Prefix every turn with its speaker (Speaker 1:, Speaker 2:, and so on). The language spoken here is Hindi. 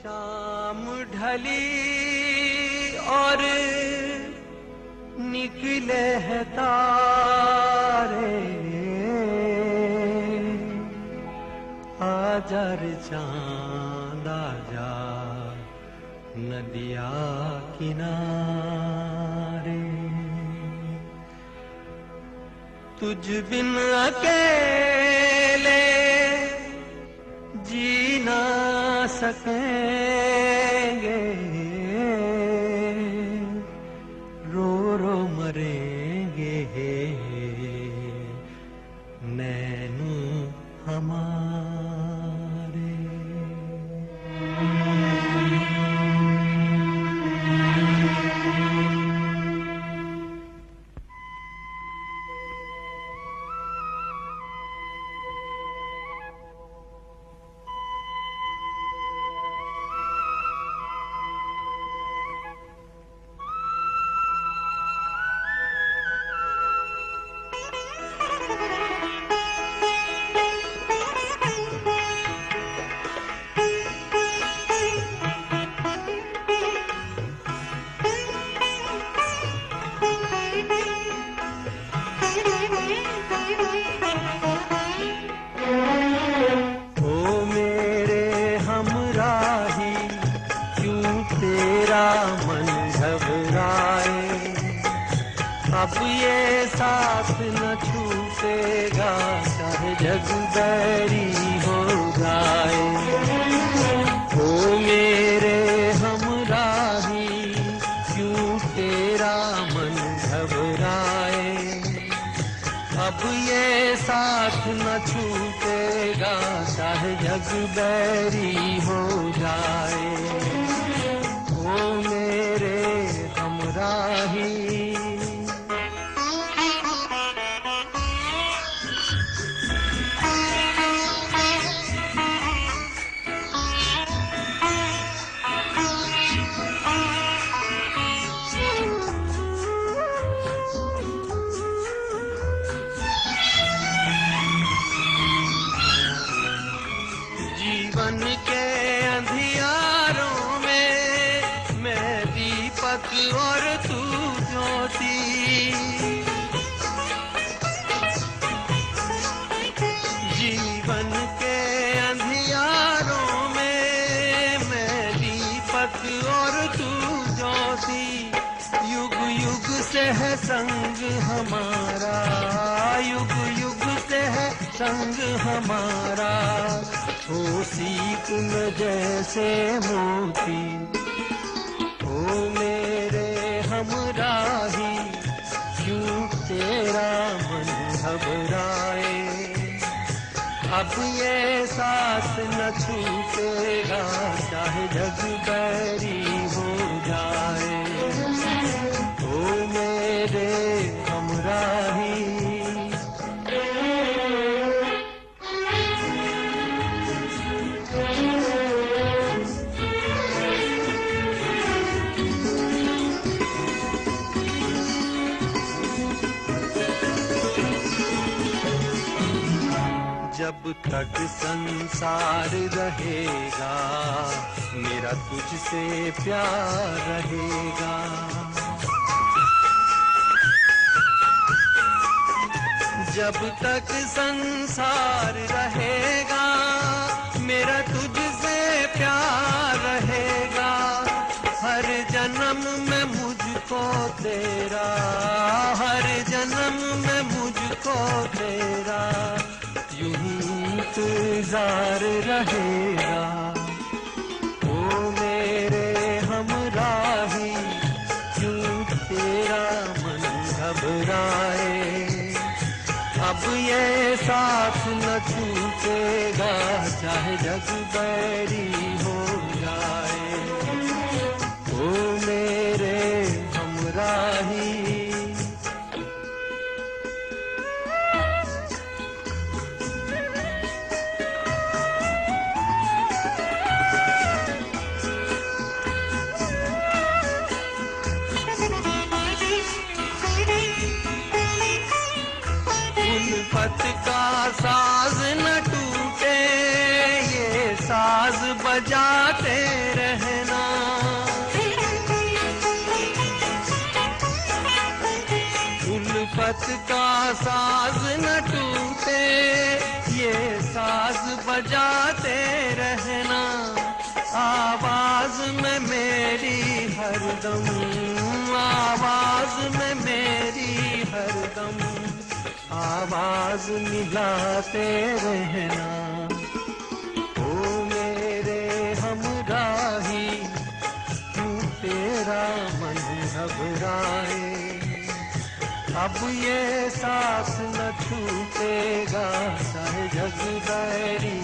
Speaker 1: शाम ढली और निकले है तारे। आजर चाँद जा नदिया किनारे। तुझ बिन अकेले सकेंगे। रो रो मरेंगे। नैनू हमारे ये साथ न छूटेगा चाहे जग बैरी हो जाए ओ मेरे हमराही क्यों तेरा मन घबराए? अब ये साथ न छूटेगा चाहे जग बैरी हो जाए दीपक और तू ज्योति। जीवन के अंधियारों में मैं दीपक और तू ज्योति। युग युग से है संग हमारा। युग युग से है संग हमारा। हो सीख में जैसे मोती ओ मेरे घबराए अब ये साथ न छूटेगा चाहे जग बैरी। जब तक संसार रहेगा, मेरा तुझसे प्यार रहेगा। जब तक संसार रहेगा, मेरा तुझसे प्यार रहेगा। हर जन्म में मुझको तेरा इंतज़ार रहेगा। ओ मेरे हमराही, क्यों तेरा मन घबराए? अब ये साथ न छूटेगा, चाहे जग बैरी हो। उल्फत का साज न टूटे, ये साज बजाते रहना। आवाज़ में मेरी हरदम, आवाज़ में मेरी हरदम, आवाज़ मिलाते रहना। ओ मेरे हमराही क्यों तेरा मन घबराए अब ये सांस न छूटेगा सह जग बैरी